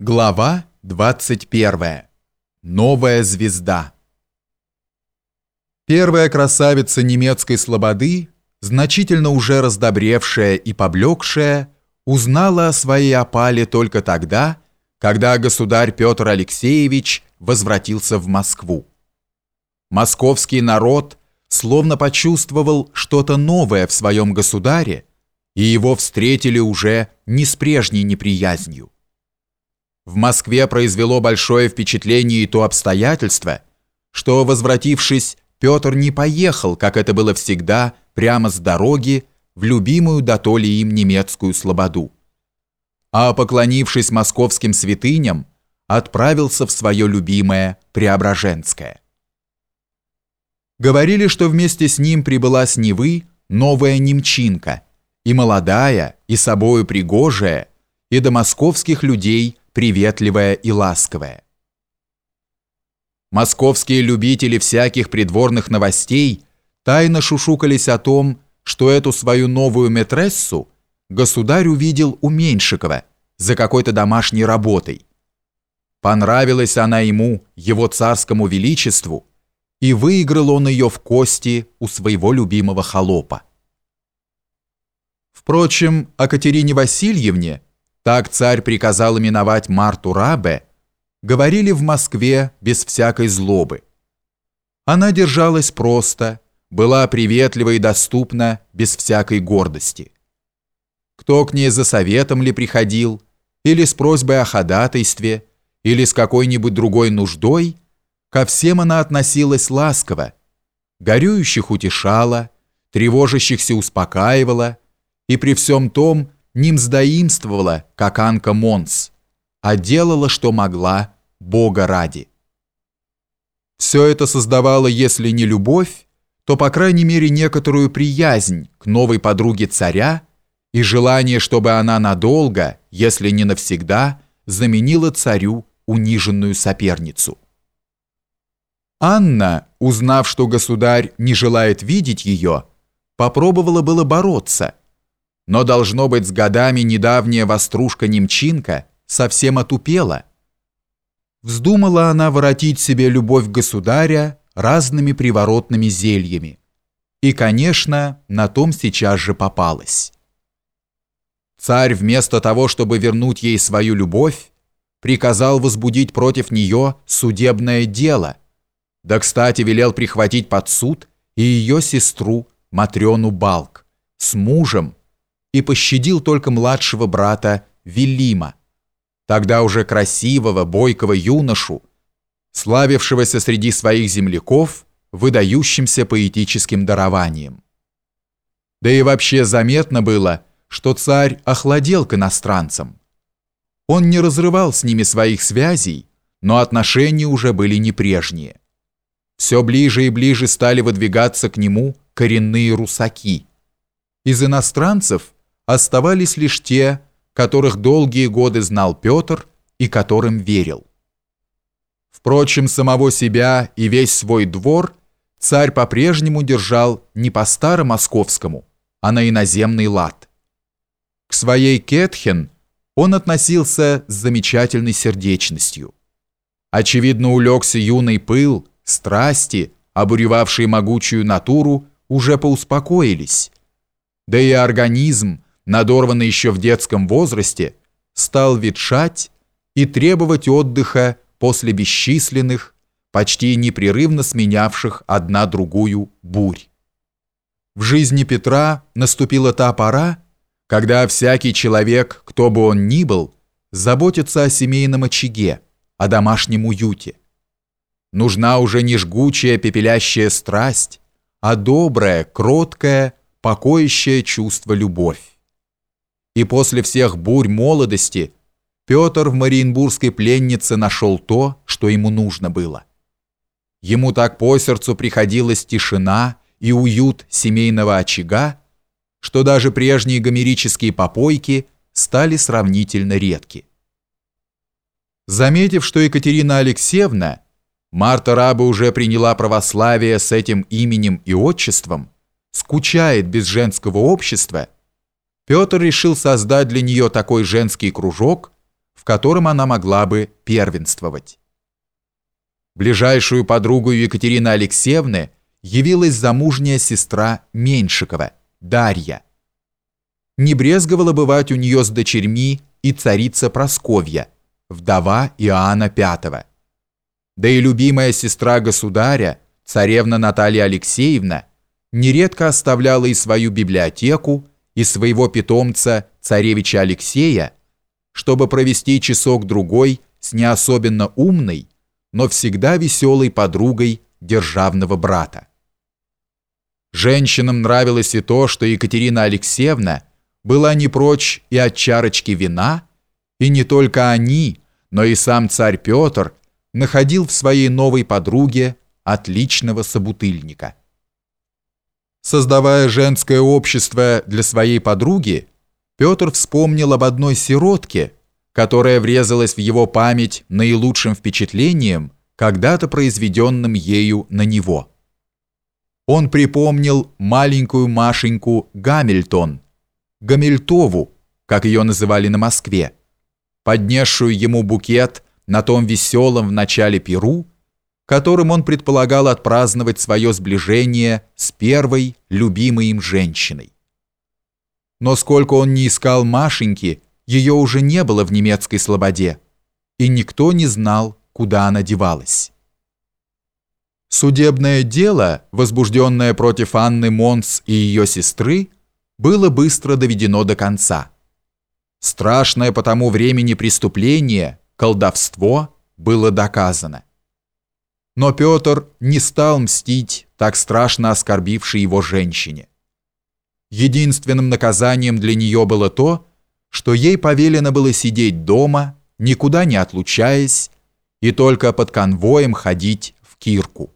Глава 21. Новая звезда. Первая красавица немецкой слободы, значительно уже раздобревшая и поблекшая, узнала о своей опале только тогда, когда государь Петр Алексеевич возвратился в Москву. Московский народ словно почувствовал что-то новое в своем государе, и его встретили уже не с прежней неприязнью. В Москве произвело большое впечатление и то обстоятельство, что, возвратившись, Петр не поехал, как это было всегда, прямо с дороги в любимую дотоле им немецкую слободу, а, поклонившись московским святыням, отправился в свое любимое Преображенское. Говорили, что вместе с ним прибыла с Невы новая немчинка, и молодая, и собою пригожая, и до московских людей приветливая и ласковая. Московские любители всяких придворных новостей тайно шушукались о том, что эту свою новую метрессу государь увидел у Меньшикова за какой-то домашней работой. Понравилась она ему, его царскому величеству, и выиграл он ее в кости у своего любимого холопа. Впрочем, о Катерине Васильевне – так царь приказал именовать Марту Рабе, говорили в Москве без всякой злобы. Она держалась просто, была приветлива и доступна без всякой гордости. Кто к ней за советом ли приходил, или с просьбой о ходатайстве, или с какой-нибудь другой нуждой, ко всем она относилась ласково, горюющих утешала, тревожащихся успокаивала, и при всем том не мздоимствовала, как Анка Монс, а делала, что могла, Бога ради. Все это создавало, если не любовь, то, по крайней мере, некоторую приязнь к новой подруге царя и желание, чтобы она надолго, если не навсегда, заменила царю униженную соперницу. Анна, узнав, что государь не желает видеть ее, попробовала было бороться – но, должно быть, с годами недавняя вострушка-немчинка совсем отупела. Вздумала она воротить себе любовь государя разными приворотными зельями. И, конечно, на том сейчас же попалась. Царь вместо того, чтобы вернуть ей свою любовь, приказал возбудить против нее судебное дело, да, кстати, велел прихватить под суд и ее сестру Матрёну Балк с мужем, и пощадил только младшего брата Велима, тогда уже красивого, бойкого юношу, славившегося среди своих земляков выдающимся поэтическим дарованием. Да и вообще заметно было, что царь охладел к иностранцам. Он не разрывал с ними своих связей, но отношения уже были не прежние. Все ближе и ближе стали выдвигаться к нему коренные русаки. Из иностранцев – оставались лишь те, которых долгие годы знал Петр и которым верил. Впрочем, самого себя и весь свой двор царь по-прежнему держал не по старомосковскому, а на иноземный лад. К своей Кетхен он относился с замечательной сердечностью. Очевидно, улегся юный пыл, страсти, обуревавшие могучую натуру, уже поуспокоились. Да и организм, надорванный еще в детском возрасте, стал ветшать и требовать отдыха после бесчисленных, почти непрерывно сменявших одна другую бурь. В жизни Петра наступила та пора, когда всякий человек, кто бы он ни был, заботится о семейном очаге, о домашнем уюте. Нужна уже не жгучая пепелящая страсть, а добрая, кроткая, покоящее чувство любовь. И после всех бурь молодости Петр в Мариенбургской пленнице нашел то, что ему нужно было. Ему так по сердцу приходилась тишина и уют семейного очага, что даже прежние гомерические попойки стали сравнительно редки. Заметив, что Екатерина Алексеевна, Марта Раба уже приняла православие с этим именем и отчеством, скучает без женского общества – Петр решил создать для нее такой женский кружок, в котором она могла бы первенствовать. Ближайшую подругу Екатерины Алексеевны явилась замужняя сестра Меньшикова, Дарья. Не брезговала бывать у нее с дочерьми и царица Просковья, вдова Иоанна V. Да и любимая сестра государя, царевна Наталья Алексеевна, нередко оставляла и свою библиотеку, и своего питомца, царевича Алексея, чтобы провести часок-другой с не особенно умной, но всегда веселой подругой державного брата. Женщинам нравилось и то, что Екатерина Алексеевна была не прочь и от чарочки вина, и не только они, но и сам царь Петр находил в своей новой подруге отличного собутыльника. Создавая женское общество для своей подруги, Петр вспомнил об одной сиротке, которая врезалась в его память наилучшим впечатлением, когда-то произведенным ею на него. Он припомнил маленькую Машеньку Гамильтон, Гамильтову, как ее называли на Москве, поднесшую ему букет на том веселом в начале Перу, которым он предполагал отпраздновать свое сближение с первой любимой им женщиной. Но сколько он не искал Машеньки, ее уже не было в немецкой слободе, и никто не знал, куда она девалась. Судебное дело, возбужденное против Анны Монс и ее сестры, было быстро доведено до конца. Страшное по тому времени преступление, колдовство, было доказано. Но Петр не стал мстить так страшно оскорбившей его женщине. Единственным наказанием для нее было то, что ей повелено было сидеть дома, никуда не отлучаясь, и только под конвоем ходить в Кирку.